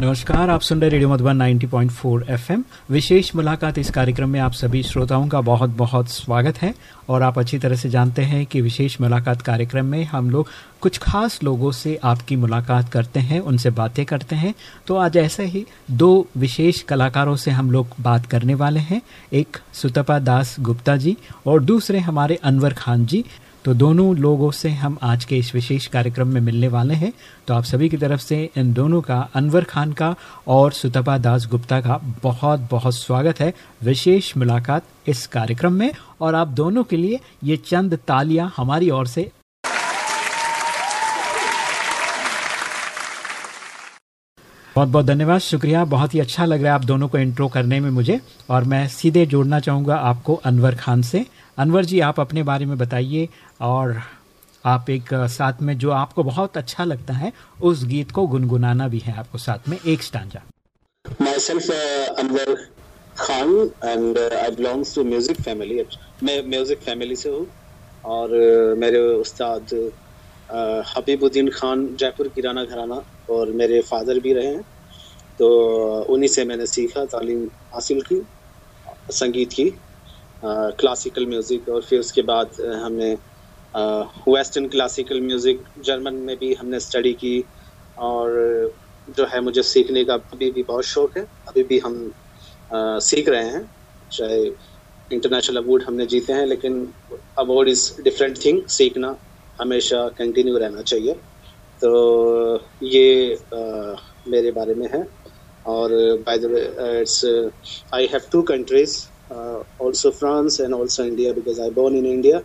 नमस्कार, आप सुन रहे रेडियो मधुबन 90.4 एफएम विशेष मुलाकात इस कार्यक्रम में आप सभी श्रोताओं का बहुत बहुत स्वागत है और आप अच्छी तरह से जानते हैं कि विशेष मुलाकात कार्यक्रम में हम लोग कुछ खास लोगों से आपकी मुलाकात करते हैं, उनसे बातें करते हैं। तो आज ऐसे ही दो विशेष कलाकारों से हम लोग बात करने वाले हैं। एक सुतपा दास गुप्ता जी और दूसरे हमारे अनवर खान जी तो दोनों लोगों से हम आज के इस विशेष कार्यक्रम में मिलने वाले हैं। तो आप सभी की तरफ़ से इन दोनों का, अनवर खान का और सुतपा दास गुप्ता का बहुत बहुत स्वागत है विशेष मुलाकात इस कार्यक्रम में। और आप दोनों के लिए ये चंद तालियाँ हमारी ओर से। बहुत बहुत धन्यवाद, शुक्रिया। बहुत ही अच्छा लग रहा है आप दोनों को इंट्रो करने में मुझे। और मैं सीधे जोड़ना चाहूँगा आपको अनवर खान से। अनवर जी आप अपने बारे में बताइए और आप एक साथ में जो आपको बहुत अच्छा लगता है उस गीत को गुनगुनाना भी है आपको साथ में एक stanza. Myself uh, Anwar Khan and uh, I family. मैं म्यूज़िक फैमिली से हूँ और मेरे उस्ताद हबीबुद्दीन खान जयपुर किराना घराना और मेरे फादर भी रहे हैं। तो उन्हीं से मैंने सीखा तालीम हासिल की संगीत की। क्लासिकल म्यूज़िक और फिर उसके बाद हमने वेस्टर्न क्लासिकल म्यूज़िक जर्मन में भी हमने स्टडी की और जो है मुझे सीखने का अभी भी बहुत शौक है। अभी भी हम आ, सीख रहे हैं। चाहे इंटरनेशनल अवार्ड हमने जीते हैं लेकिन अवार्ड इज़ डिफरेंट थिंग सीखना हमेशा कंटिन्यू रहना चाहिए। तो ये आ, मेरे बारे में है। और by the it's I have two countries uh, also France and also India because I born in India.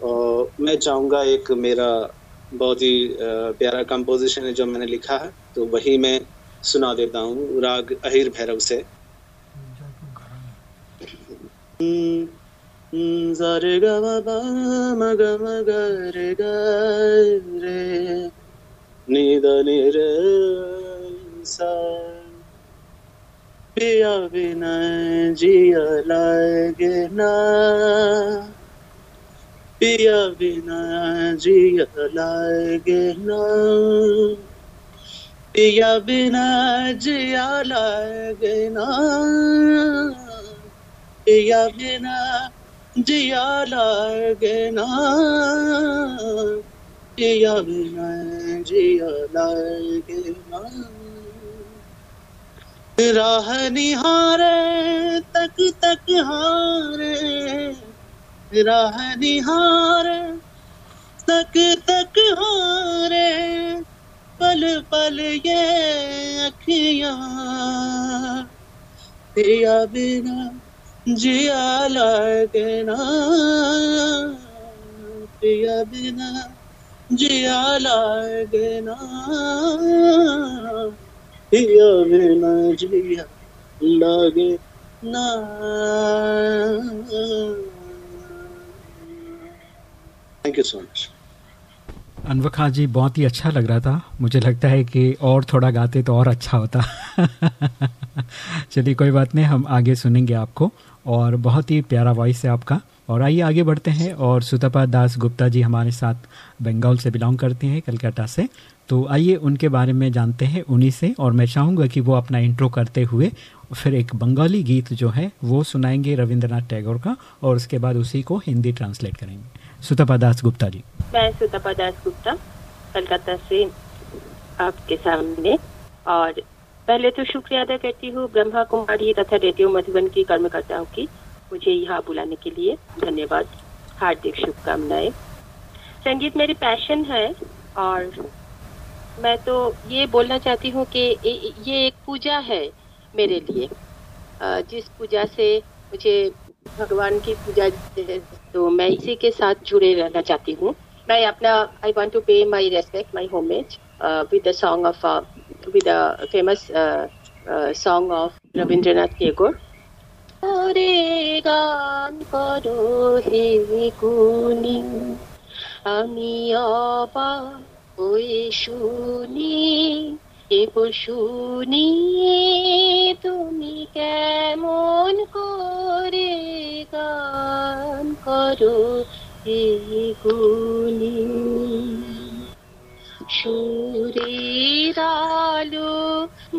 Uh, मैं चाहूँगा एक मेरा बहुत ही uh, प्यारा कंपोजिशन है जो मैंने लिखा है तो वही मैं सुना देता हूँ राग अहिर भैरव से जरे ग म ग म रे ग नि द रे सा पिया बिना जिया लागे ना। पिया बिना जिया लागे ना। पिया बिना जिया लागे ना। पिया बिना जिया लागे ना। पिया बिना जिया लागे ना। राह निहारे, तक तक हारे। राह निहारे, तक तक हारे। पल पल ये अखियाँ। पिया बिना जिया लगना पिया बिना जिया लगना thank you so much Anwar Khan ji, बहुत ही अच्छा लग रहा था। मुझे लगता है कि और थोड़ा गाते तो और अच्छा होता। चलिए, कोई बात नहीं, हम आगे सुनेंगे आपको। और बहुत ही प्यारा वॉइस है आपका। और आइए, आगे बढ़ते हैं। और सुतपा दास गुप्ता जी हमारे साथ बंगाल से बिलोंग करती हैं, कलकत्ता से। तो आइए उनके बारे में जानते हैं, उन्हीं से। और मैं चाहूँगा कि वो अपना इंट्रो करते हुए फिर एक बंगाली गीत जो है, वो सुनाएँगे रविंद्रनाथ टैगोर का और उसके बाद उसी को हिंदी ट्रांसलेट करेंगे। सुतपा दास गुप्ता जी। मैं सुतपा दास गुप्ता कलकत्ता से आपके सामने। और पहले तो शुक्रिया अदा करती हूँ ब्रह्मा कुमारी तथा रेडियो मधुबन की कर्मकर्ताओं की, मुझे यहाँ बुलाने के लिए धन्यवाद। हार्दिक शुभकामनाएँ। संगीत मेरी पैशन है और मैं तो ये बोलना चाहती हूँ कि ये एक पूजा है मेरे लिए जिस पूजा से मुझे भगवान की पूजा तो मैं इसी के साथ जुड़े रहना चाहती हूँ मैं अपना I want to pay my respect my homage with the song of with the famous song of Rabindranath Tagore রে গান করো হে গুনি আমি অবা ওই শুনি এগো শুনি তুমি কেমন করে গান করো এগুলি সুরের আলো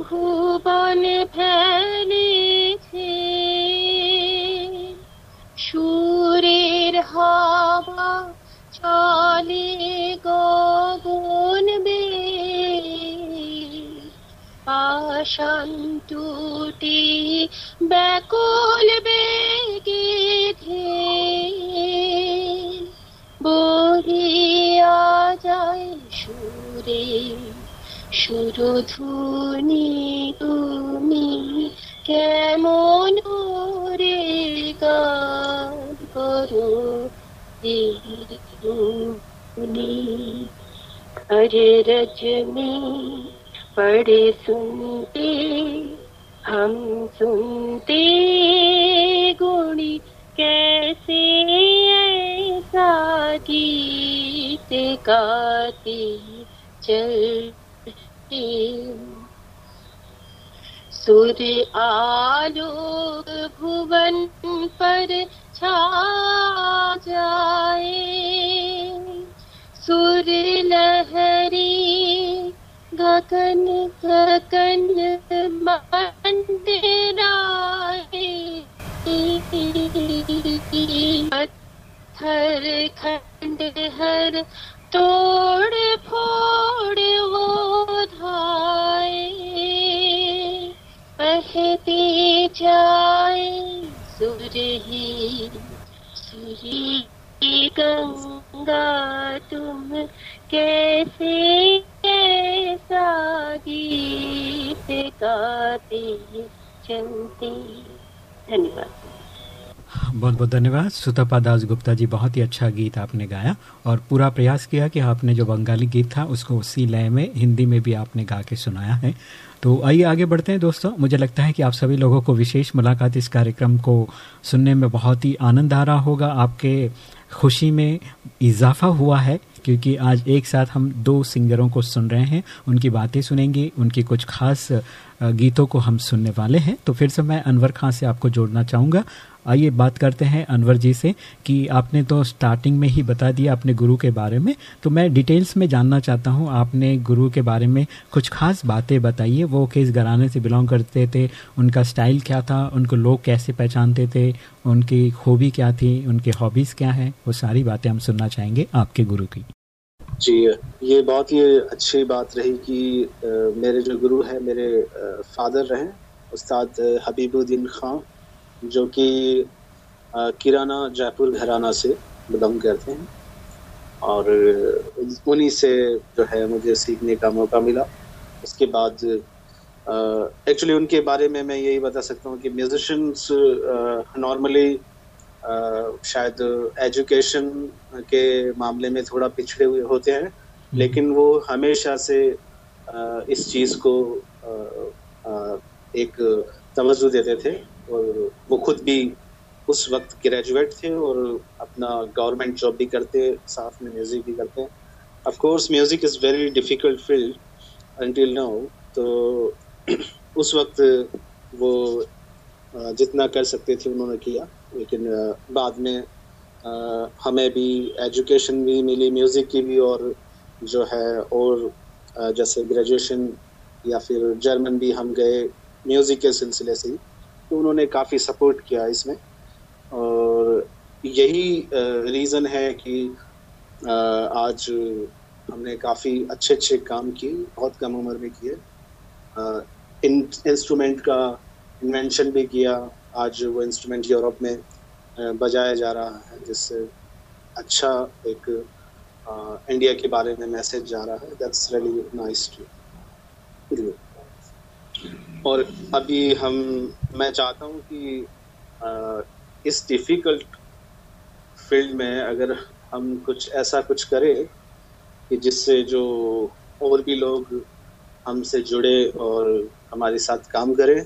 ভুবন ফেলেছে, সুরের হওয়া চলে গগন বে পাশান টুটি ব্যাকুল বেগে ধে বহিয়া যায় সুরে সুরধুনি তুমি কেমন রে গান করো? अरे रजनी पड़े सुनते, हम सुनते गुणी कैसे ऐसा गीत गाते चलते। सुर आलोक भुवन पर छा जाए। सुर लहरी, गगन गगन मंडराए। पत्थर खंड हर तोड़ फोड़ वो धाए। बहती जाए। सुरही सुरी गंगा तुम कैसे ऐसा गीत गाते चलते। धन्यवाद। बहुत बहुत धन्यवाद। सुतपा दास गुप्ता जी, बहुत ही अच्छा गीत आपने गाया और पूरा प्रयास किया कि आपने जो बंगाली गीत था, उसको उसी लय में, हिंदी में भी आपने गा के सुनाया है। तो आइए आगे बढ़ते हैं दोस्तों। मुझे लगता है कि आप सभी लोगों को विशेष मुलाकात इस कार्यक्रम को सुनने में बहुत ही आनंद आ रहा होगा। आपके खुशी में इजाफा हुआ है, क्योंकि आज एक साथ हम दो सिंगरों को सुन रहे हैं। उनकी बातें सुनेंगे, उनकी कुछ खास गीतों को हम सुनने वाले हैं। तो फिर से मैं अनवर खां से आपको जोड़ना चाहूँगा। आइए बात करते हैं अनवर जी से कि आपने तो स्टार्टिंग में ही बता दिया अपने गुरु के बारे में। तो मैं डिटेल्स में जानना चाहता हूँ आपने गुरु के बारे में कुछ खास बातें बताइए वो किस घराने से बिलोंग करते थे उनका स्टाइल क्या था उनको लोग कैसे पहचानते थे उनकी खूबी क्या थी उनके हॉबीज़ क्या हैं वो सारी बातें हम सुनना चाहेंगे आपके गुरु की। जी ये बहुत ही अच्छी बात रही कि आ, मेरे जो गुरु है मेरे फादर रहे उस्ताद हबीबुद्दीन खां। जो कि किराना जयपुर घराना से बिलोंग करते हैं। और उन्हीं से जो है मुझे सीखने का मौका मिला। उसके बाद एक्चुअली उनके बारे में मैं यही बता सकता हूँ कि म्यूजिशंस नॉर्मली शायद एजुकेशन के मामले में थोड़ा पिछड़े हुए होते हैं। हम्म। लेकिन वो हमेशा से इस चीज़ को एक तवज्जो देते थे। और वो खुद भी उस वक्त ग्रेजुएट थे और अपना गवर्नमेंट जॉब भी करते, साथ में म्यूज़िक भी करते हैं। Of course music is very difficult field until now तो उस वक्त वो जितना कर सकते थे उन्होंने किया, लेकिन बाद में हमें भी एजुकेशन भी मिली म्यूज़िक की भी और जो है और जैसे ग्रेजुएशन या फिर जर्मन भी हम गए म्यूज़िक के सिलसिले से ही। तो उन्होंने काफ़ी सपोर्ट किया इसमें। और यही रीज़न है कि आज हमने काफ़ी अच्छे अच्छे काम किए, बहुत कम उम्र में किए। इंस्ट्रूमेंट का इन्वेंशन भी किया। आज वो इंस्ट्रूमेंट यूरोप में बजाया जा रहा है, जिससे अच्छा एक इंडिया के बारे में मैसेज जा रहा है। दैट्स रियली नाइस टू और अभी हम मैं चाहता हूँ कि आ, इस डिफ़िकल्ट फ़ील्ड में अगर हम कुछ ऐसा कुछ करें कि जिससे जो और भी लोग हमसे जुड़े और हमारे साथ काम करें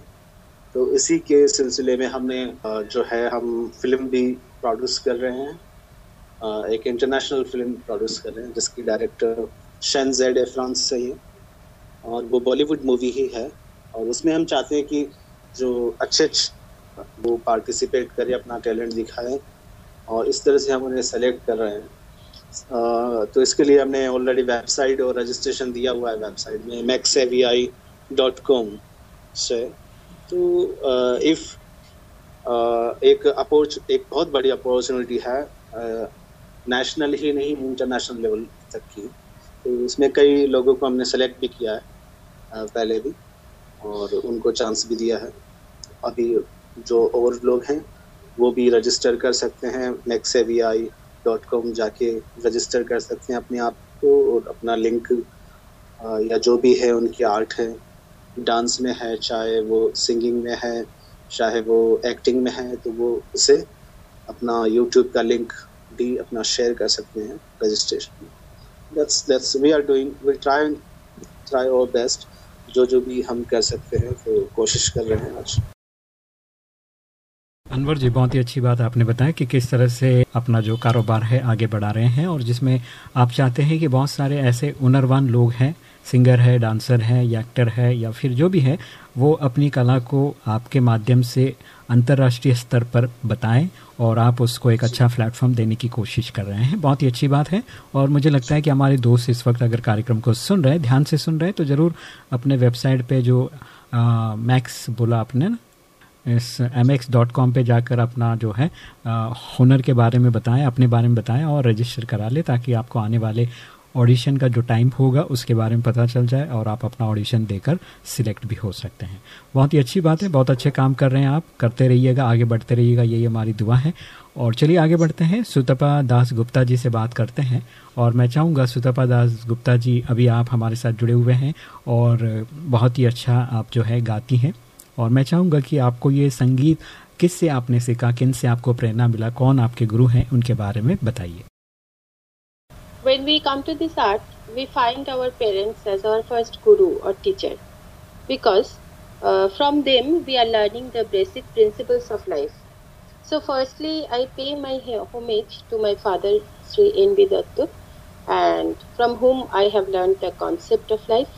तो इसी के सिलसिले में हमने जो है हम फ़िल्म भी प्रोड्यूस कर रहे हैं। एक इंटरनेशनल फ़िल्म प्रोड्यूस कर रहे हैं जिसकी डायरेक्टर शन जेड ए फ्रांस से ही और वो बॉलीवुड मूवी ही है। और उसमें हम चाहते हैं कि जो अच्छे अच्छे वो पार्टिसिपेट करें, अपना टैलेंट दिखाएँ और इस तरह से हम उन्हें सेलेक्ट कर रहे हैं। तो इसके लिए हमने ऑलरेडी वेबसाइट और रजिस्ट्रेशन दिया हुआ है वेबसाइट में मैक्स डॉट कॉम से। तो इफ़ एक अपोर्च एक बहुत बड़ी अपॉर्चुनिटी है नेशनल ही नहीं इंटरनेशनल लेवल तक की। तो इसमें कई लोगों को हमने सेलेक्ट भी किया है पहले भी। और उनको चांस भी दिया है। अभी जो और लोग हैं, वो भी रजिस्टर कर सकते हैं नेक्सेवियाई डॉट कॉम जाके रजिस्टर कर सकते हैं अपने आप को और अपना लिंक या जो भी है, उनकी आर्ट है। डांस में है, चाहे वो सिंगिंग में है, चाहे वो एक्टिंग में है तो वो उसे अपना यूट्यूब का लिंक भी अपना शेयर कर सकते हैं registration that's that's we are doing we try try our best जो जो भी हम कर सकते हैं तो कोशिश कर रहे हैं आज। अनवर जी, बहुत ही अच्छी बात आपने बताया कि किस तरह से अपना जो कारोबार है आगे बढ़ा रहे हैं और जिसमें आप चाहते हैं कि बहुत सारे ऐसे हुनरवान लोग हैं, सिंगर है, डांसर है, या एक्टर है, या फिर जो भी है, वो अपनी कला को आपके माध्यम से अंतर्राष्ट्रीय स्तर पर बताएँ और आप उसको एक अच्छा प्लेटफॉर्म देने की कोशिश कर रहे हैं। बहुत ही अच्छी बात है और मुझे लगता है कि हमारे दोस्त इस वक्त अगर कार्यक्रम को सुन रहे हैं, ध्यान से सुन रहे हैं तो ज़रूर अपने वेबसाइट पे जो मैक्स बोला आपने ना इस एम एक्स डॉट कॉम पर जाकर अपना जो है हुनर के बारे में बताएँ, अपने बारे में बताएँ और रजिस्टर करा लें ताकि आपको आने वाले ऑडिशन का जो टाइम होगा, उसके बारे में पता चल जाए और आप अपना ऑडिशन देकर सिलेक्ट भी हो सकते हैं। बहुत ही अच्छी बात है, बहुत अच्छे काम कर रहे हैं आप। करते रहिएगा, आगे बढ़ते रहिएगा, यही हमारी दुआ है। और चलिए आगे बढ़ते हैं। सुतपा दास गुप्ता जी से बात करते हैं और मैं चाहूँगा सुतपा दास गुप्ता जी, अभी आप हमारे साथ जुड़े हुए हैं और बहुत ही अच्छा आप जो है गाती हैं। और मैं चाहूँगा कि आपको ये संगीत किस से आपने सीखा किन से आपको प्रेरणा मिला कौन आपके गुरु हैं उनके बारे में बताइए When we come to this art, we find our parents as our first guru or teacher because uh, from them we are learning the basic principles of life. So, firstly, I pay my homage to my father, Sri N.B. Dattu, and from whom I have learned the concept of life,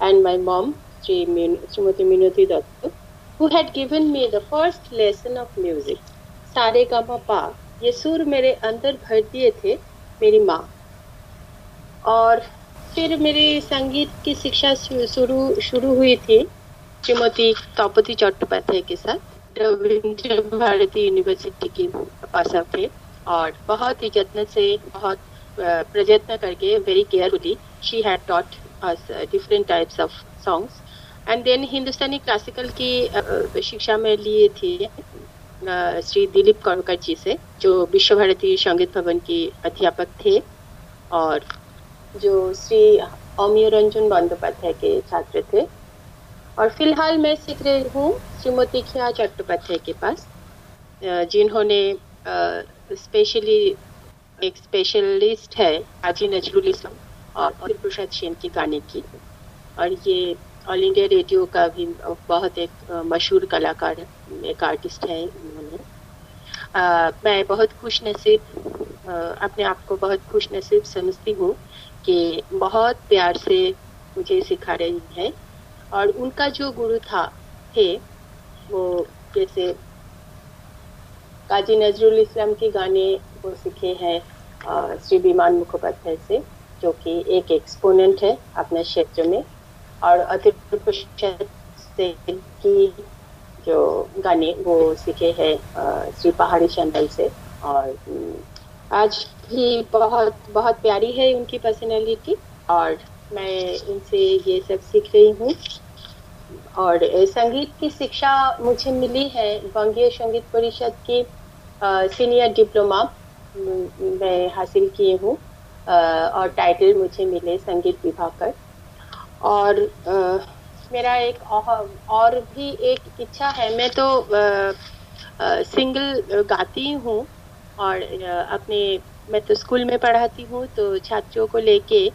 and my mom, Sri Srimati Minoti Dattu, who had given me the first lesson of music. सारे गामा पा ये सुर मेरे अंदर भर दिए थे मेरी माँ। और फिर मेरी संगीत की शिक्षा शुरू शुरू हुई थी श्रीमती तौपति चट्टोपाध्याय के साथ। रविंद्र भारती यूनिवर्सिटी के पास थे और बहुत ही जत्न से, बहुत प्रयत्न करके very carefully she had taught us different types of songs and then Hindustani classical की शिक्षा में लिए थी श्री दिलीप कणकर जी से, जो विश्व भारती संगीत भवन के अध्यापक थे और जो श्री अमिय रंजन बंदोपाध्याय के छात्र थे। और फ़िलहाल मैं सीख रही हूँ श्रीमती खिया चट्टोपाध्याय के पास जिन्होंने स्पेशली एक स्पेशलिस्ट है, आजी नजरुल इस्लाम और प्रसाद सेन की गाने की। और ये ऑल इंडिया रेडियो का भी बहुत एक मशहूर कलाकार एक आर्टिस्ट है उन्होंने। मैं बहुत खुश नसीब अपने आप को बहुत खुश नसीब समझती हूँ कि बहुत प्यार से मुझे सिखा रही है और उनका जो गुरु था, थे, वो जैसे काजी नजरुल इस्लाम के गाने वो सीखे हैं श्री विमान मुखोपाध्याय से, जो कि एक एक्सपोनेंट है अपने क्षेत्र में। और अतिरिक्त से की जो गाने, वो सीखे हैं श्री पहाड़ी चंदल से। और आज भी बहुत बहुत प्यारी है उनकी पर्सनैलिटी और मैं इनसे ये सब सीख रही हूँ। और संगीत की शिक्षा मुझे मिली है बंगीय संगीत परिषद की सीनियर डिप्लोमा मैं हासिल किए हूँ। और टाइटल मुझे मिले संगीत विभाग कर और आ, मेरा एक और भी एक इच्छा है। मैं तो आ, आ, सिंगल गाती हूँ और अपने मैं तो स्कूल में पढ़ाती हूँ तो छात्रों को लेके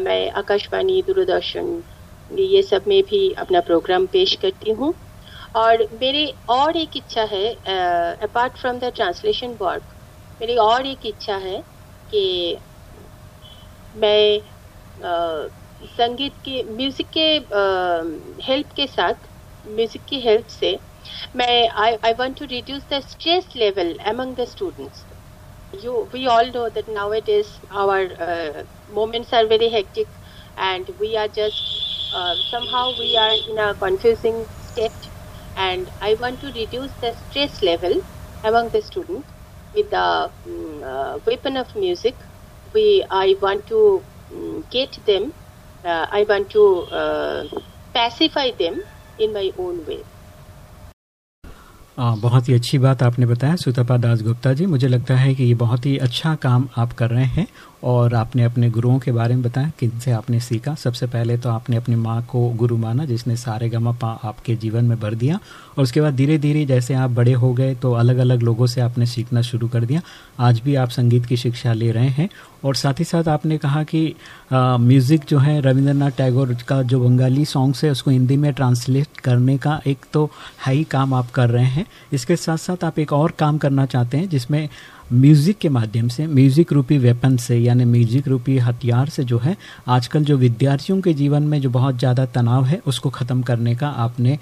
मैं आकाशवाणी दूरदर्शन ये सब में भी अपना प्रोग्राम पेश करती हूँ। और मेरी और एक इच्छा है apart from the translation work मेरी और एक इच्छा है कि मैं संगीत के म्यूज़िक के हेल्प के साथ म्यूज़िक की हेल्प से मैं I I want to reduce the stress level among the students you we all know that now it is our moments are very hectic and we are just somehow we are in a confusing state and I want to reduce the stress level among the student with the weapon of music we I want to get them Uh, I want to uh, pacify them in my own way. आ, बहुत ही अच्छी बात आपने बताया सुतपा दास गुप्ता जी मुझे लगता है कि ये बहुत ही अच्छा काम आप कर रहे हैं और आपने अपने गुरुओं के बारे में बताया किन से आपने सीखा? सबसे पहले तो आपने अपनी माँ को गुरु माना, जिसने सारे गमा पा आपके जीवन में भर दिया। और उसके बाद धीरे धीरे जैसे आप बड़े हो गए तो अलग अलग लोगों से आपने सीखना शुरू कर दिया। आज भी आप संगीत की शिक्षा ले रहे हैं। और साथ ही साथ आपने कहा कि म्यूज़िक जो है, रविंद्रनाथ टैगोर का जो बंगाली सॉन्ग्स है, उसको हिंदी में ट्रांसलेट करने का एक तो है ही काम आप कर रहे हैं। इसके साथ साथ आप एक और काम करना चाहते हैं, जिसमें म्यूज़िक के माध्यम से, म्यूज़िक रूपी वेपन से, यानी म्यूज़िक रूपी हथियार से जो है, आजकल जो विद्यार्थियों के जीवन में जो बहुत ज़्यादा तनाव है, उसको ख़त्म करने का आपने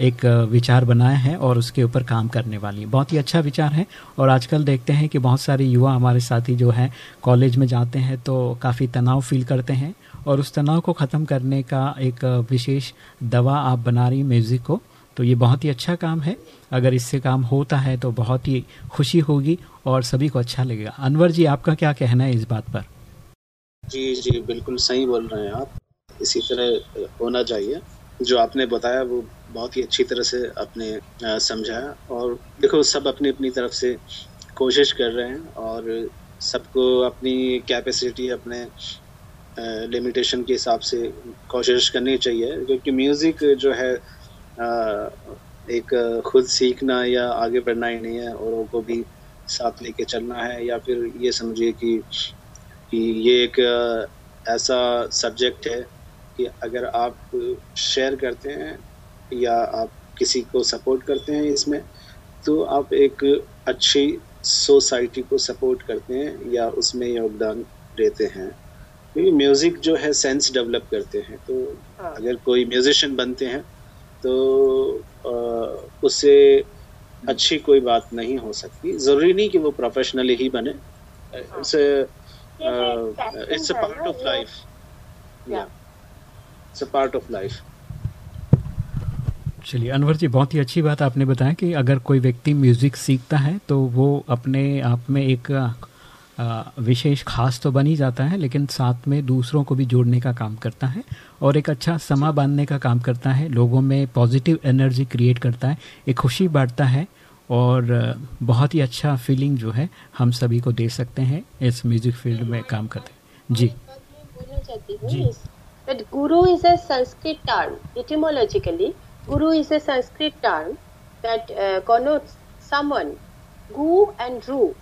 एक विचार बनाया है और उसके ऊपर काम करने वाली बहुत ही अच्छा विचार है और आजकल देखते हैं कि बहुत सारे युवा हमारे साथी जो है, कॉलेज में जाते हैं तो काफ़ी तनाव फील करते हैं और उस तनाव को ख़त्म करने का एक विशेष दवा आप बना रही म्यूज़िक को। तो ये बहुत ही अच्छा काम है। अगर इससे काम होता है तो बहुत ही खुशी होगी और सभी को अच्छा लगेगा। अनवर जी, आपका क्या कहना है इस बात पर? जी जी, बिल्कुल सही बोल रहे हैं आप। इसी तरह होना चाहिए। जो आपने बताया, वो बहुत ही अच्छी तरह से आपने समझाया और देखो, सब अपनी अपनी तरफ़ से कोशिश कर रहे हैं और सबको अपनी कैपेसिटी अपने लिमिटेशन के हिसाब से कोशिश करनी चाहिए। क्योंकि म्यूज़िक जो है एक खुद सीखना या आगे बढ़ना ही नहीं है। औरों को भी साथ लेके चलना है या फिर ये समझिए कि कि ये एक ऐसा सब्जेक्ट है कि अगर आप शेयर करते हैं या आप किसी को सपोर्ट करते हैं इसमें तो आप एक अच्छी सोसाइटी को सपोर्ट करते हैं या उसमें योगदान देते हैं क्योंकि म्यूज़िक जो है सेंस डेवलप करते हैं तो हाँ। अगर कोई म्यूजिशियन बनते हैं तो उससे अच्छी कोई बात नहीं हो सकती। ज़रूरी नहीं कि वो प्रोफेशनली ही बने। It's it's a part of life it's a part of life चलिए अनवर जी बहुत ही अच्छी बात आपने बताया कि अगर कोई व्यक्ति म्यूज़िक सीखता है तो वो अपने आप में एक विशेष खास तो बन ही जाता है लेकिन साथ में दूसरों को भी जोड़ने का काम करता है और एक अच्छा समा बांधने का काम करता है लोगों में पॉजिटिव एनर्जी क्रिएट करता है एक खुशी बांटता है और बहुत ही अच्छा फीलिंग जो है हम सभी को दे सकते हैं इस म्यूज़िक फ़ील्ड में काम करते हैं जी। जी। That guru is a sanskrit term etymologically guru is a sanskrit term that uh, connotes someone gu and ru.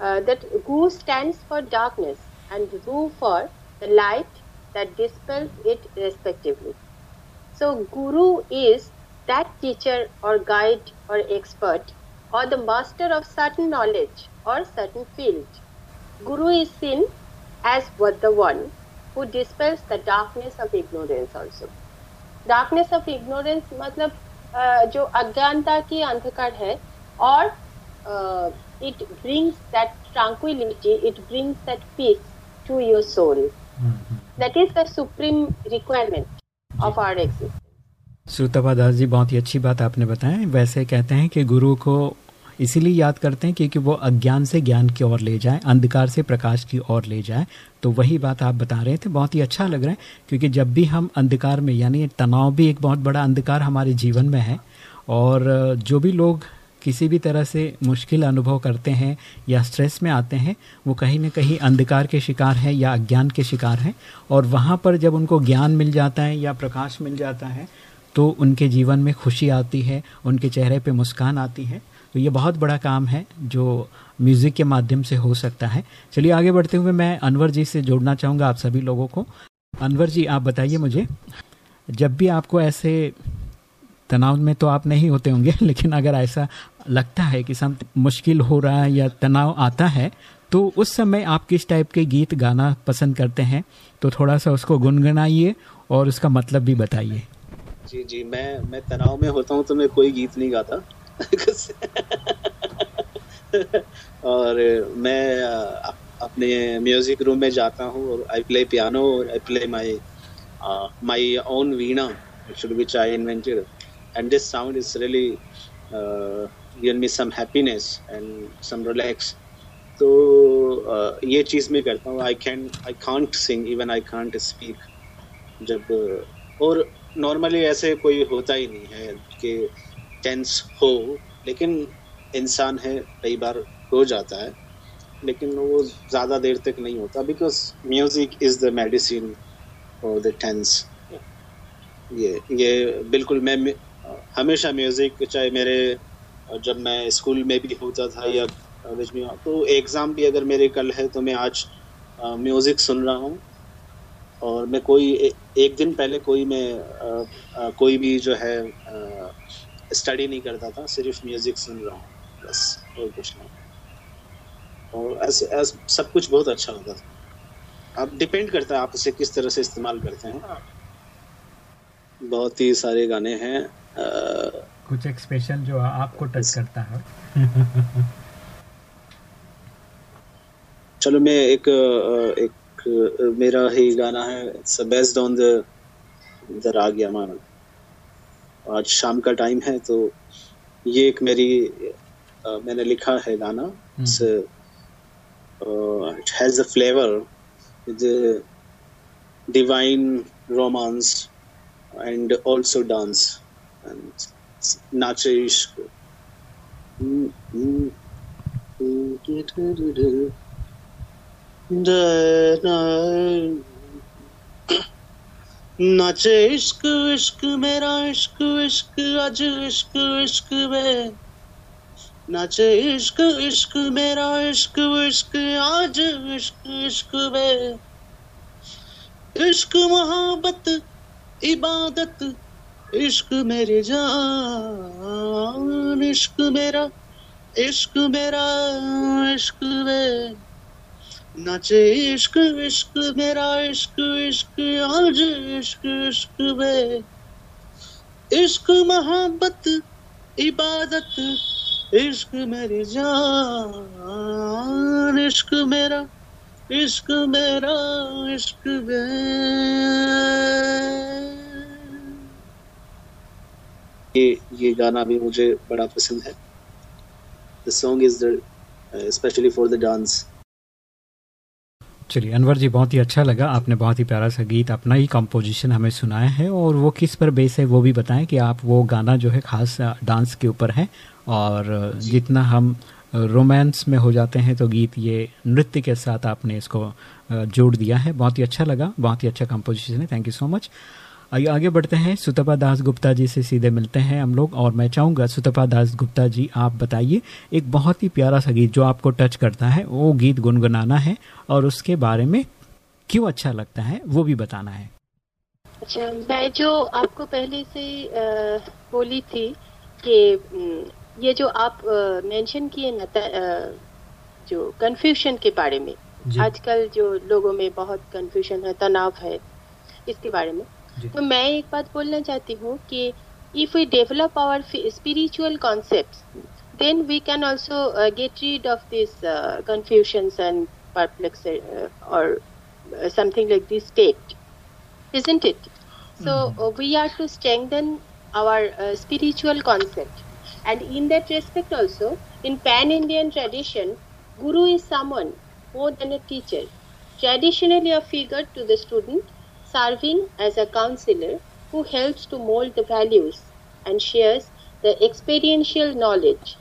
uh, that Gu stands for darkness and Ru for the light that dispels it respectively. So Guru is that teacher or guide or expert or the master of certain knowledge or certain field. Guru is seen as what the one who dispels the darkness of ignorance also. Darkness of ignorance मतलब जो अज्ञानता की अंधकार है और it brings that tranquility, it brings that peace to your soul. Mm-hmm. That is the supreme requirement of our existence. श्रुतपा Das ji बहुत ही अच्छी बात आपने बताया वैसे कहते हैं कि गुरु को इसीलिए याद करते हैं क्योंकि वो अज्ञान से ज्ञान की ओर ले जाए अंधकार से प्रकाश की ओर ले जाए तो वही बात आप बता रहे थे बहुत ही अच्छा लग रहा है क्योंकि जब भी हम अंधकार में यानी तनाव भी एक बहुत बड़ा अंधकार हमारे जीवन में है और जो भी लोग किसी भी तरह से मुश्किल अनुभव करते हैं या स्ट्रेस में आते हैं, वो कहीं ना कहीं अंधकार के शिकार हैं या अज्ञान के शिकार हैं और वहाँ पर जब उनको ज्ञान मिल जाता है या प्रकाश मिल जाता है तो उनके जीवन में खुशी आती है, उनके चेहरे पे मुस्कान आती है। तो ये बहुत बड़ा काम है जो म्यूज़िक के माध्यम से हो सकता है। चलिए आगे बढ़ते हुए मैं अनवर जी से जोड़ना चाहूँगा आप सभी लोगों को। अनवर जी, आप बताइए मुझे, जब भी आपको ऐसे तनाव में तो आप नहीं होते होंगे, लेकिन अगर ऐसा लगता है कि सम मुश्किल हो रहा है या तनाव आता है तो उस समय आप किस टाइप के गीत गाना पसंद करते हैं? तो थोड़ा सा उसको गुनगुनाइए और उसका मतलब भी बताइए। जी जी, मैं मैं तनाव में होता हूँ तो मैं कोई गीत नहीं गाता। और मैं अपने म्यूज़िक रूम में जाता हूँ और I play piano I play my my own veena actually which I invented. And this sound is really uh, given some happiness and some relax. तो uh, ये चीज़ मैं करता हूँ। I can I can't sing even I can't speak जब और normally ऐसे कोई होता ही नहीं है कि टेंस हो लेकिन इंसान है कई बार हो जाता है लेकिन वो ज़्यादा देर तक नहीं होता because music is the medicine for the tense ये ये बिल्कुल मैं हमेशा म्यूज़िक चाहे मेरे जब मैं स्कूल में भी होता था या कॉलेज में तो एग्ज़ाम भी अगर मेरे कल है तो मैं आज म्यूज़िक सुन रहा हूँ। और मैं कोई ए, एक दिन पहले कोई मैं आ, आ, कोई भी जो है स्टडी नहीं करता था सिर्फ़ म्यूज़िक सुन रहा हूँ। बस और कुछ नहीं। और ऐसे ऐस, सब कुछ बहुत अच्छा होता था। अब डिपेंड करता है आप उसे किस तरह से इस्तेमाल करते हैं। बहुत ही सारे गाने हैं कुछ एक स्पेशल जो आपको टच करता है। चलो मैं एक एक मेरा ही गाना है। It's based on the the raga Yaman आज शाम का टाइम है तो ये एक मेरी आ, मैंने लिखा है गाना। It's it has a flavour the divine romance and also dance and nache ishq नाचे इश्क इश्क मेरा, इश्क इश्क, आज इश्क इश्क में। नाचे इश्क इश्क मेरा, इश्क इश्क, आज इश्क इश्क में। इश्क, मोहब्बत, इबादत इश्क मेरे जान, इश्क मेरा इश्क मेरा, इश्क में नाचे इश्क इश्क मेरा, इश्क इश्क आज, इश्क इश्क में इश्क मोहब्बत, इबादत, इश्क मेरी जान, इश्क मेरा इश्क मेरा, इश्क ये ये गाना भी मुझे बड़ा पसंद है। The song is specially for the dance चलिए अनवर जी बहुत ही अच्छा लगा। आपने बहुत ही प्यारा सा गीत अपना ही कंपोजिशन हमें सुनाया है और वो किस पर बेस है वो भी बताएँ कि आप वो गाना जो है खास डांस के ऊपर है और जितना हम रोमांस में हो जाते हैं तो गीत ये नृत्य के साथ आपने इसको जोड़ दिया है। बहुत ही अच्छा लगा बहुत ही अच्छा कंपोजिशन है। थैंक यू सो मच आइए आगे बढ़ते हैं। सुतपा दास गुप्ता जी से सीधे मिलते हैं हम लोग और मैं चाहूँगा सुतपा दास गुप्ता जी आप बताइए एक बहुत ही प्यारा सा गीत जो आपको टच करता है वो गीत गुनगुनाना है और उसके बारे में क्यों अच्छा लगता है वो भी बताना है। अच्छा मैं जो आपको पहले से बोली थी कि ये जो आप मेंशन किए ना जो कन्फ्यूशन के बारे में आजकल जो लोगों में बहुत कन्फ्यूशन है तनाव है इसके बारे में तो मैं एक बात बोलना चाहती हूँ कि if we develop our spiritual concept then we can also get rid of this confusion and perplex और something like this state isn't it so mm-hmm. uh, we are to strengthen our uh, spiritual concept And in that respect also, in pan-Indian tradition, Guru is someone more than a teacher, traditionally a figure to the student, serving as a counselor who helps to mold the values and shares the experiential knowledge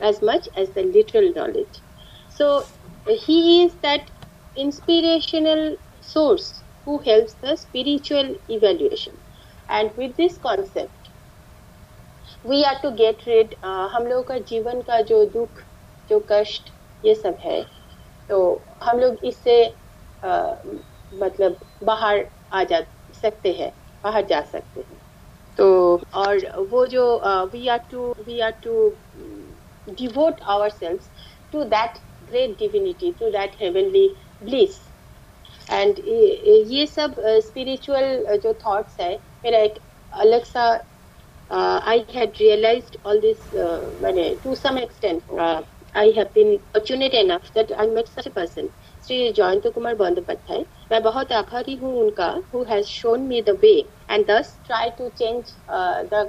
as much as the literal knowledge. So he is that inspirational source who helps the spiritual evaluation. And with this concept, we are to get rid हम लोगों का जीवन का जो दुख जो कष्ट ये सब है तो हम लोग इससे uh, मतलब बाहर आ जा सकते हैं बाहर जा सकते हैं। तो और वो जो we are to we are to devote our selves to that great divinity to that heavenly bliss and ये सब स्पिरिचुअल uh, जो थॉट्स है मेरा एक अलग सा uh, had realized all this uh, to some extent uh, I have been fortunate enough that I met such a person. Shri Jayant Kumar Bandyopadhyay मैं बहुत आभारी हूँ उनका who has shown me the way and thus try to change uh, the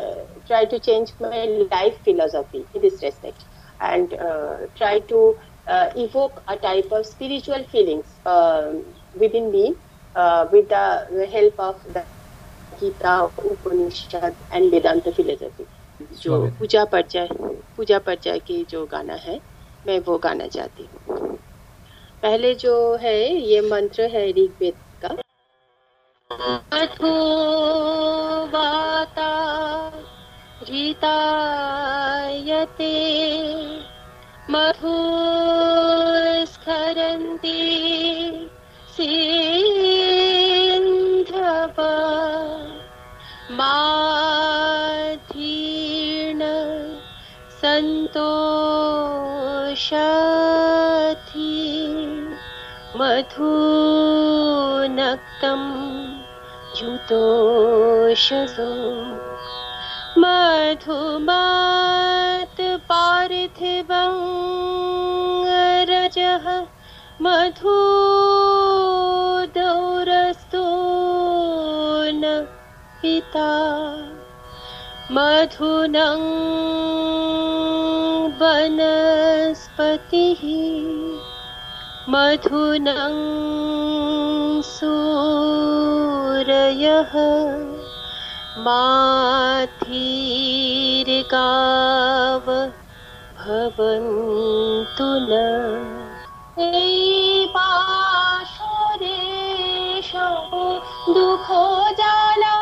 uh, try to change my life philosophy in this respect and uh, try to uh, evoke a type of spiritual feelings uh, within me uh, with the help of the Gita, Upanishad and Vedanta philosophy. जो पूजा पर्चा पूजा पर्चा की जो गाना है मैं वो गाना चाहती हूँ। पहले जो है ये मंत्र है ऋग्वेद का। अथो वाता रीतायते मधुस्खरन्ति सिन्धव मधुनक्तं युतोषसो मधुमात् पार्थिवं रजः मधुदौरस्तो न पिता। मधुनं वनस्पतिः मधुनं सूरयः माथीर्गाव भवन्तु न। पाशुरेश दुःखो जाला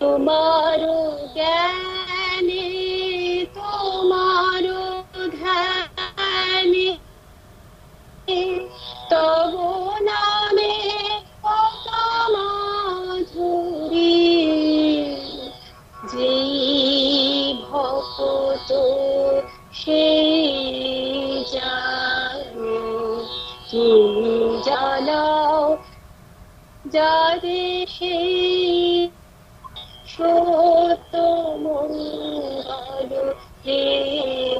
তোমার জ্ঞানে যারে সেই সত মঙ্গল হে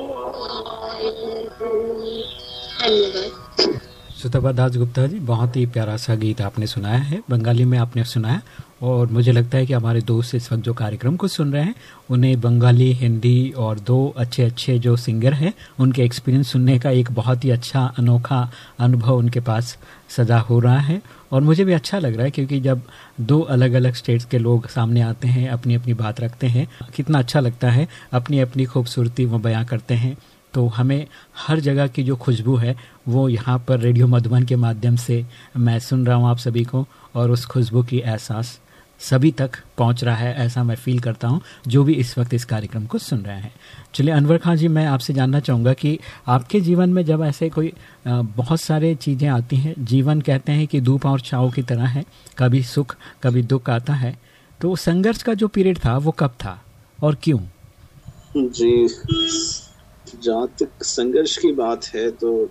মঙ্গল ধন্যবাদ। सुतपा दास गुप्ता जी, बहुत ही प्यारा सा गीत आपने सुनाया है, बंगाली में आपने सुनाया और मुझे लगता है कि हमारे दोस्त इस वक्त जो कार्यक्रम को सुन रहे हैं, उन्हें बंगाली, हिंदी और दो अच्छे अच्छे जो सिंगर हैं, उनके एक्सपीरियंस सुनने का एक बहुत ही अच्छा अनोखा अनुभव उनके पास सजा हो रहा है। और मुझे भी अच्छा लग रहा है क्योंकि जब दो अलग अलग स्टेट्स के लोग सामने आते हैं अपनी अपनी बात रखते हैं, कितना अच्छा लगता है अपनी अपनी खूबसूरती वो बयां करते हैं। तो हमें हर जगह की जो खुशबू है वो यहाँ पर रेडियो मधुबन के माध्यम से मैं सुन रहा हूँ आप सभी को और उस खुशबू की एहसास सभी तक पहुँच रहा है, ऐसा मैं फील करता हूँ, जो भी इस वक्त इस कार्यक्रम को सुन रहे हैं। चलिए, अनवर खान जी, मैं आपसे जानना चाहूँगा कि आपके जीवन में जब ऐसे कोई बहुत सारे चीज़ें आती हैं, जीवन कहते हैं कि धूप और छाव की तरह है, कभी सुख, कभी दुख आता है तो संघर्ष का जो पीरियड था, वो कब था और क्यों? जी, जहाँ तक संघर्ष की बात है तो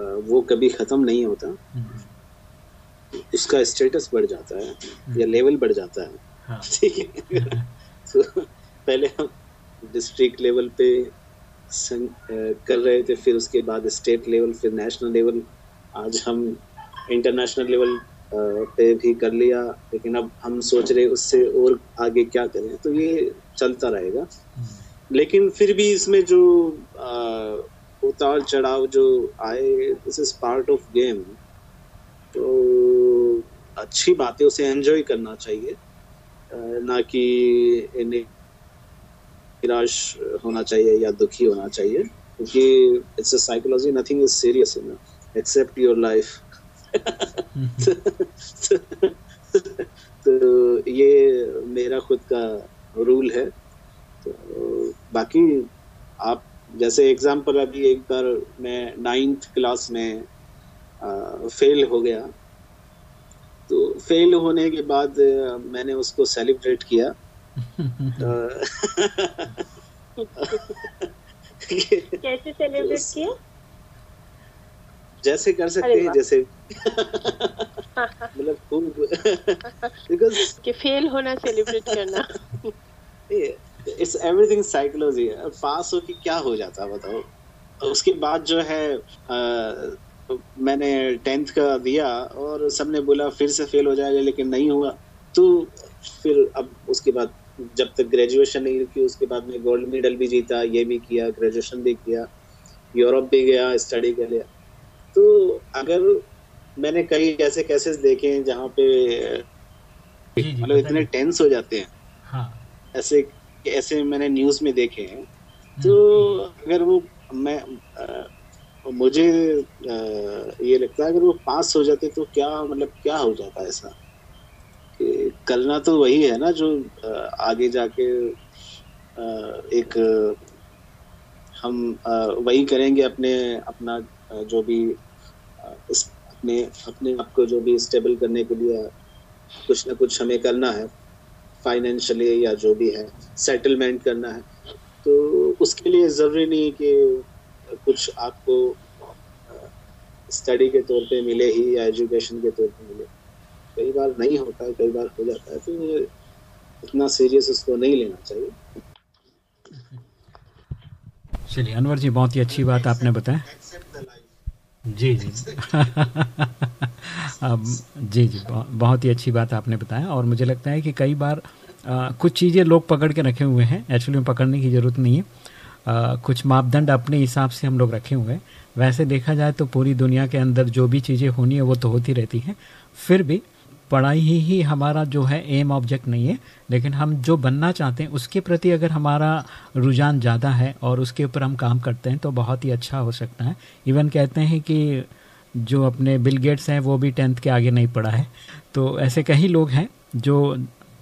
वो कभी खत्म नहीं होता। उसका स्टेटस बढ़ जाता है या लेवल बढ़ जाता है। हाँ। ठीक है। तो पहले हम डिस्ट्रिक्ट लेवल पे संग, कर रहे थे फिर उसके बाद स्टेट लेवल फिर नेशनल लेवल आज हम इंटरनेशनल लेवल पे भी कर लिया लेकिन अब हम सोच रहे उससे और आगे क्या करें। तो ये चलता रहेगा। लेकिन फिर भी इसमें जो उतार चढ़ाव जो आए this is part of game तो अच्छी बातें उसे एंजॉय करना चाहिए। ना कि इन्हें निराश होना चाहिए या दुखी होना चाहिए। क्योंकि it's a psychology nothing is serious in except your life तो ये मेरा खुद का रूल है। तो बाकी आप जैसे एग्ज़ाम्पल अभी एक बार मैं नाइन्थ क्लास में फेल हो गया। तो फेल होने के बाद मैंने उसको सेलिब्रेट किया। कैसे सेलिब्रेट किया? जैसे कर सकते हैं जैसे मतलब खूब बिकॉज़ कि फेल होना सेलिब्रेट करना। इट्स एवरीथिंग साइकोलॉजी है पास हो कि क्या हो जाता बताओ? उसके बाद जो है आ, मैंने टेंथ का दिया और सबने बोला फिर से फेल हो जाएगा लेकिन नहीं हुआ। तो फिर अब उसके बाद जब तक ग्रेजुएशन नहीं की उसके बाद में गोल्ड मेडल भी जीता ये भी किया ग्रेजुएशन भी किया यूरोप भी गया स्टडी कर लिया। तो अगर मैंने कई ऐसे केसेस देखे हैं जहाँ पे मतलब इतने टेंस हो जाते हैं। हाँ. ऐसे ऐसे मैंने न्यूज़ में देखे हैं। तो अगर वो मैं आ, मुझे आ, ये लगता है अगर वो पास हो जाते तो क्या मतलब क्या हो जाता ऐसा? कि करना तो वही है ना जो आ, आगे जाके आ, एक हम आ, वही करेंगे अपने अपना जो भी इस अपने अपने आप को जो भी स्टेबल करने के लिए कुछ ना कुछ हमें करना है। फाइनेंशियली या जो भी है सेटलमेंट करना है। तो उसके लिए ज़रूरी नहीं कि कुछ आपको स्टडी के तौर पे मिले ही या एजुकेशन के तौर पे मिले। कई बार नहीं होता है कई बार हो जाता है। तो मुझे इतना सीरियस उसको नहीं लेना चाहिए। चलिए, अनवर जी, बहुत ही अच्छी बात आपने बताया। जी जी। अब जी जी बहुत ही अच्छी बात आपने बताया और मुझे लगता है कि कई बार आ, कुछ चीज़ें लोग पकड़ के रखे हुए हैं। एक्चुअली में पकड़ने की ज़रूरत नहीं है। आ, कुछ मापदंड अपने हिसाब से हम लोग रखे हुए हैं। वैसे देखा जाए तो पूरी दुनिया के अंदर जो भी चीज़ें होनी है वो तो होती रहती हैं। फिर भी पढ़ाई ही, ही हमारा जो है एम ऑब्जेक्ट नहीं है लेकिन हम जो बनना चाहते हैं उसके प्रति अगर हमारा रुझान ज़्यादा है और उसके ऊपर हम काम करते हैं तो बहुत ही अच्छा हो सकता है। इवन कहते हैं कि जो अपने बिल गेट्स हैं वो भी टेंथ के आगे नहीं पढ़ा है। तो ऐसे कई लोग हैं जो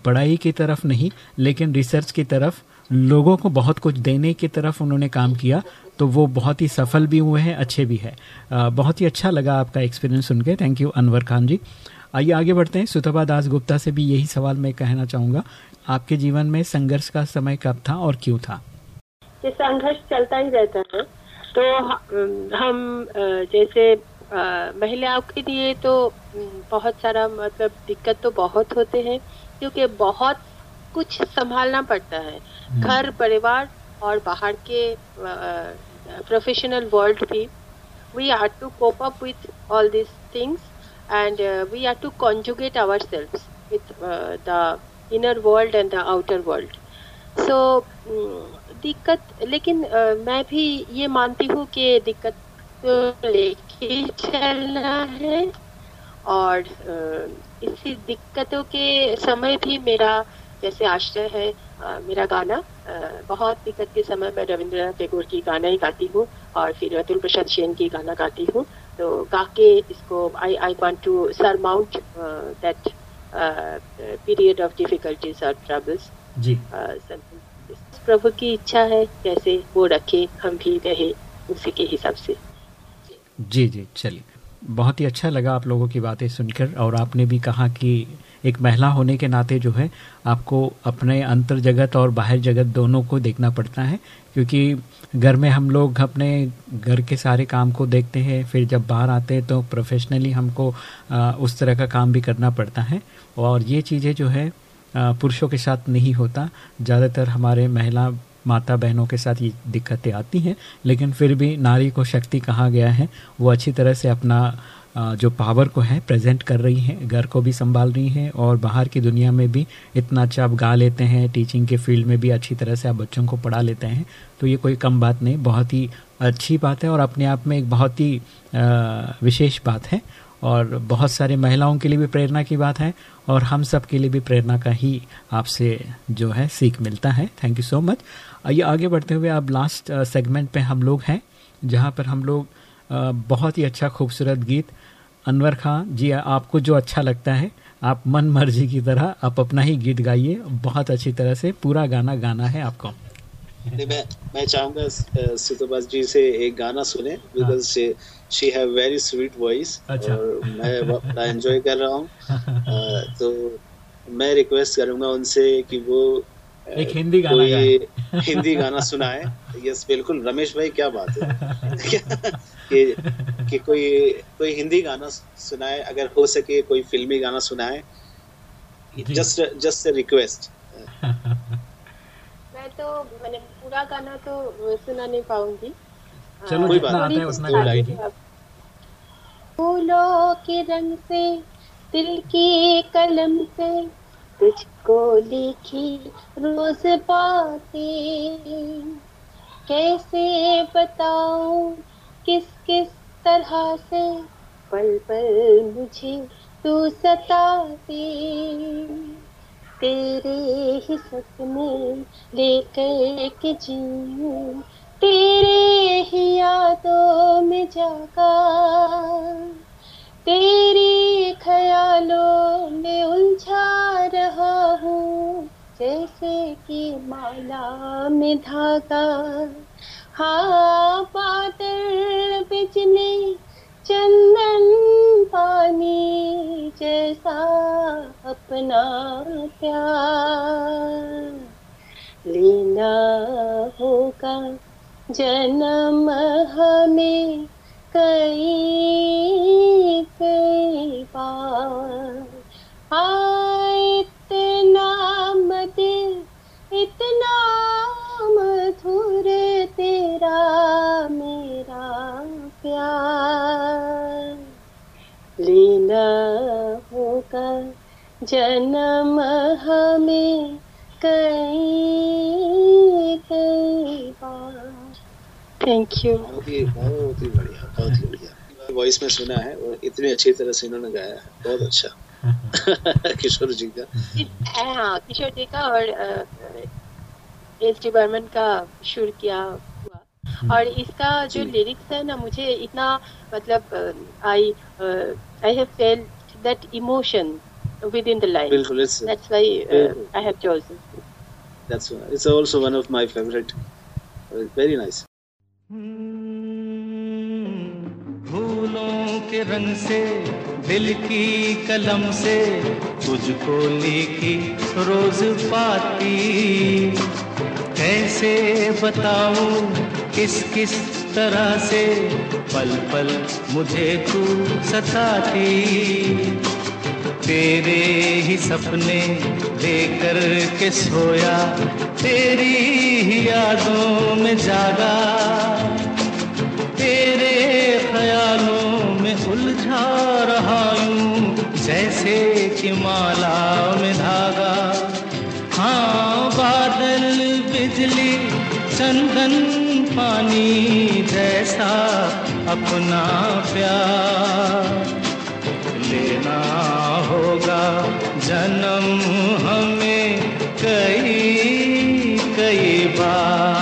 पढ़ाई की तरफ़ नहीं लेकिन रिसर्च की तरफ़ लोगों को बहुत कुछ देने की तरफ़ उन्होंने काम किया तो वो बहुत ही सफल भी हुए हैं अच्छे भी है। बहुत ही अच्छा लगा आपका एक्सपीरियंस सुन के। Thank you Anwar Khan ji. आइए आगे बढ़ते हैं। सुतभा दास गुप्ता से भी यही सवाल मैं कहना चाहूँगा। आपके जीवन में संघर्ष का समय कब था और क्यों था? ये संघर्ष चलता ही रहता है। तो हम जैसे महिलाओं के लिए तो बहुत सारा मतलब दिक्कत तो बहुत होते हैं क्योंकि बहुत कुछ संभालना पड़ता है। हम्म। घर परिवार और बाहर के प्रोफेशनल वर्ल्ड भी। We are to cope up with all this things and uh, we have to conjugate ourselves with uh, the inner world and the outer world. So um, दिक्कत लेकिन uh, मैं भी ये मानती हूँ कि दिक्कत तो लेके चलना है। और uh, इसी दिक्कतों के समय भी मेरा जैसे आश्रय है uh, मेरा गाना बहुत दिक्कत के समय मैं रविंद्रनाथ टैगोर की गाना ही गाती हूँ। और फिर अतुल प्रसाद सेन की गाना गाती हूँ। तो गा के इसको I I want to surmount that period of difficulties और ट्रबल्स जी। Uh, प्रभु की इच्छा है कैसे वो रखे हम भी रहे उसी के हिसाब से। जी जी चलिए। बहुत ही अच्छा लगा आप लोगों की बातें सुनकर और आपने भी कहा कि एक महिला होने के नाते जो है आपको अपने अंतर जगत और बाहर जगत दोनों को देखना पड़ता है क्योंकि घर में हम लोग अपने घर के सारे काम को देखते हैं फिर जब बाहर आते हैं तो प्रोफेशनली हमको आ, उस तरह का काम भी करना पड़ता है। और ये चीज़ें जो है पुरुषों के साथ नहीं होता। ज़्यादातर हमारे महिला माता बहनों के साथ ये दिक्कतें आती हैं लेकिन फिर भी नारी को शक्ति कहा गया है वो अच्छी तरह से अपना जो पावर को है प्रेजेंट कर रही हैं, घर को भी संभाल रही हैं और बाहर की दुनिया में भी इतना अच्छा आप गा लेते हैं टीचिंग के फ़ील्ड में भी अच्छी तरह से आप बच्चों को पढ़ा लेते हैं तो ये कोई कम बात नहीं, बहुत ही अच्छी बात है और अपने आप में एक बहुत ही विशेष बात है और बहुत सारे महिलाओं के लिए भी प्रेरणा की बात है और हम सब के लिए भी प्रेरणा का ही आपसे जो है सीख मिलता है। थैंक यू सो मच आइए आगे बढ़ते हुए अब लास्ट सेगमेंट पे हम लोग हैं, जहाँ पर हम लोग बहुत ही अच्छा खूबसूरत गीत अनवर खान जी आपको जो अच्छा लगता है आप मन मर्ज़ी की तरह आप अपना ही गीत गाइए बहुत अच्छी तरह से पूरा गाना गाना है आपको। मैं मैं चाहूँगा सुतोबाज जी से एक गाना सुने because she have very sweet voice और मैं एंजॉय कर रहा हूँ। तो मैं रिक्वेस्ट करूँगा उनसे कि वो एक हिंदी गाना कोई हिंदी गाना सुनाए। यस बिल्कुल रमेश भाई क्या बात है। कि कि कोई कोई हिंदी गाना सुनाए अगर हो सके कोई फिल्मी गाना सुनाए जस्ट जस्ट रिक्वेस्ट मैं तो मैंने पूरा गाना तो सुना नहीं पाऊँगी। चलो कोई जितना बात आता है उतना गा फूलों के रंग से दिल की कलम से तुझको लिखी रोज बातें। कैसे बताऊँ किस किस तरह से पल पल मुझे तू सताते। तेरे ही सपने लेकर के जीऊं, तेरे ही यादों में जागा तेरे ख्यालों में उलझा रहा हूँ, जैसे कि माला में धागा। हाँ बादल बिजली चंदन पानी जैसा अपना प्यार। लेना होगा जन्म हमें कई होगा जन्म हमें कई कई बार। थैंक यू बहुत ही बहुत ही बढ़िया बहुत ही बढ़िया। वॉइस में सुना है और इतनी अच्छी तरह से इन्होंने गाया है बहुत अच्छा। किशोर जी का। हाँ किशोर जी का और एस डी बर्मन का शुरू किया हुआ। और इसका जो लिरिक्स है ना मुझे इतना मतलब I I have felt That emotion with in the line बिल्कुल इट्स दैट्स व्हाई बिल्कुल। I have chosen that's it's also one of my favourite very nice फूलों के रंग से दिल की कलम से तुझको लिखी रोज पाती कैसे बताऊं किस किस तरह से पल पल मुझे तू सताती। तेरे ही सपने लेकर के सोया, तेरी ही यादों में जागा। तेरे ख्यालों में उलझा रहा हूँ, जैसे कि माला में धागा। हाँ बादल, बिजली, चंदन पानी जैसा अपना प्यार। लेना होगा जन्म हमें कई कई बार।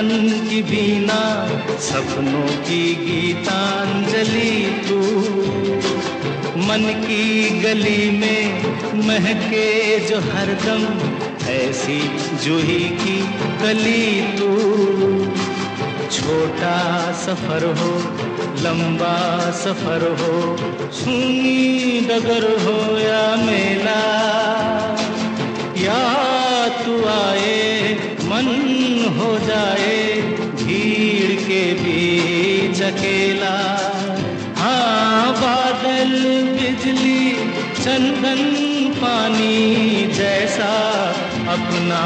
धड़कन की बीना सपनों की गीतांजलि तू। मन की गली में महके जो हरदम, ऐसी जूही की गली तू। छोटा सफ़र हो, लंबा सफ़र हो, सुनी डगर हो या मेला। या तू आए मन हो जाए भीड़ के बीच अकेला। हाँ बादल बिजली चंदन पानी जैसा अपना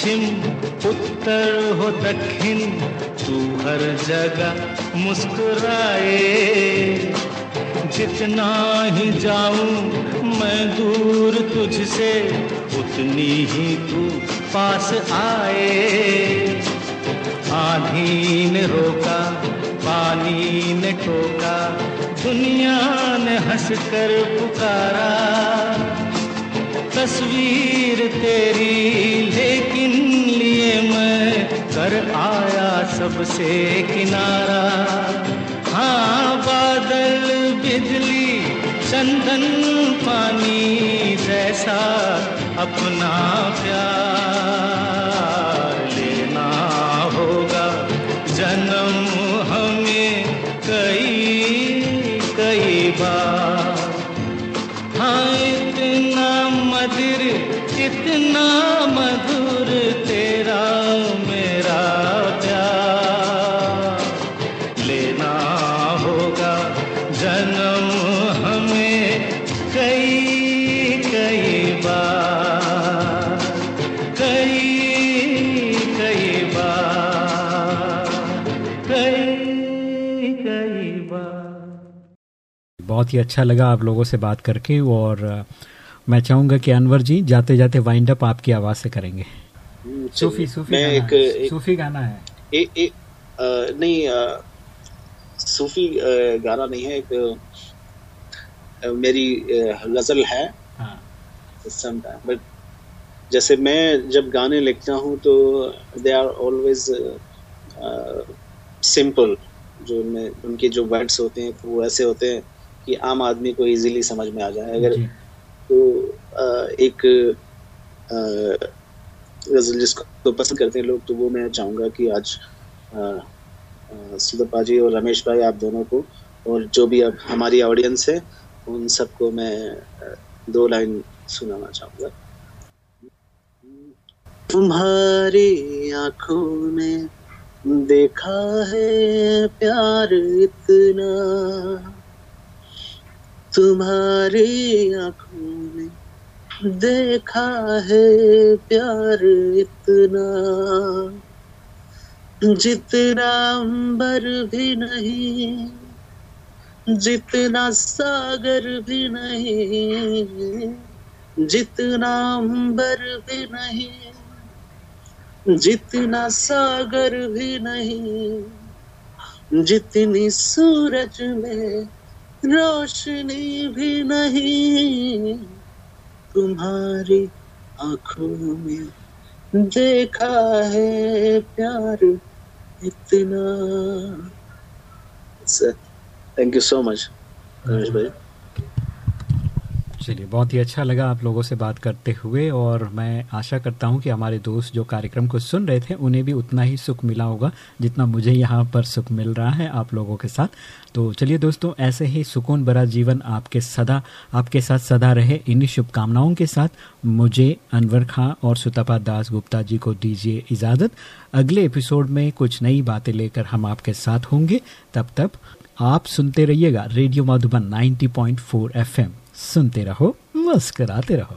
पश्चिम, उत्तर हो दक्षिण, तू हर जगह मुस्कुराए। जितना ही जाऊँ मैं दूर तुझसे, उतनी ही तू पास आए। आधी ने रोका, पानी ने टोका, दुनिया ने हंस कर पुकारा। तस्वीर तेरी, लेकिन लिए मैं कर आया सबसे किनारा। हाँ बादल बिजली, चंदन, पानी जैसा अपना प्यार। इतना मधुर तेरा मेरा प्यार। लेना होगा जन्म हमें कई कई बार। कई कई बार। कई कई बार। बहुत ही अच्छा लगा आप लोगों से बात करके और मैं चाहूँगा कि अनवर जी जाते जाते वाइंड अप आपकी आवाज़ से करेंगे। सूफी सूफी मैं गाना एक, है, एक सूफी गाना है। ए, ए, अ, नहीं अ, सूफी गाना नहीं है एक अ, मेरी गज़ल है। हाँ। बट जैसे मैं जब गाने लिखता हूँ तो दे आर ऑलवेज सिंपल जो मैं उनके जो वर्ड्स होते हैं वो ऐसे होते हैं कि आम आदमी को इजीली समझ में आ जाए। अगर तो एक गज़ल जिसको तो पसंद करते हैं लोग तो वो मैं चाहूँगा कि आज सुदपा जी और रमेश भाई आप दोनों को और जो भी अब हमारी ऑडियंस है, उन सबको मैं दो लाइन सुनाना चाहूँगा। तुम्हारी आँखों में देखा है प्यार इतना, तुम्हारी आँखों देखा है प्यार इतना। जितना अंबर भी नहीं, जितना सागर भी नहीं, जितना अंबर भी नहीं, जितना सागर भी नहीं, जितनी सूरज में रोशनी भी नहीं। तुम्हारी आँखों में देखा है प्यार इतना। Thank you so much Ramesh bhai. चलिए, बहुत ही अच्छा लगा आप लोगों से बात करते हुए और मैं आशा करता हूँ कि हमारे दोस्त जो कार्यक्रम को सुन रहे थे, उन्हें भी उतना ही सुख मिला होगा जितना मुझे यहाँ पर सुख मिल रहा है आप लोगों के साथ। तो चलिए दोस्तों, ऐसे ही सुकून भरा जीवन आपके सदा, आपके साथ सदा रहे। इन्हीं शुभकामनाओं के साथ मुझे अनवर खां और सुतपा दास गुप्ता जी को दीजिए इजाज़त। अगले एपिसोड में कुछ नई बातें लेकर हम आपके साथ होंगे। तब तक आप सुनते रहिएगा रेडियो मधुबन 90.4 एफएम। सुनते रहो मुस्कराते रहो।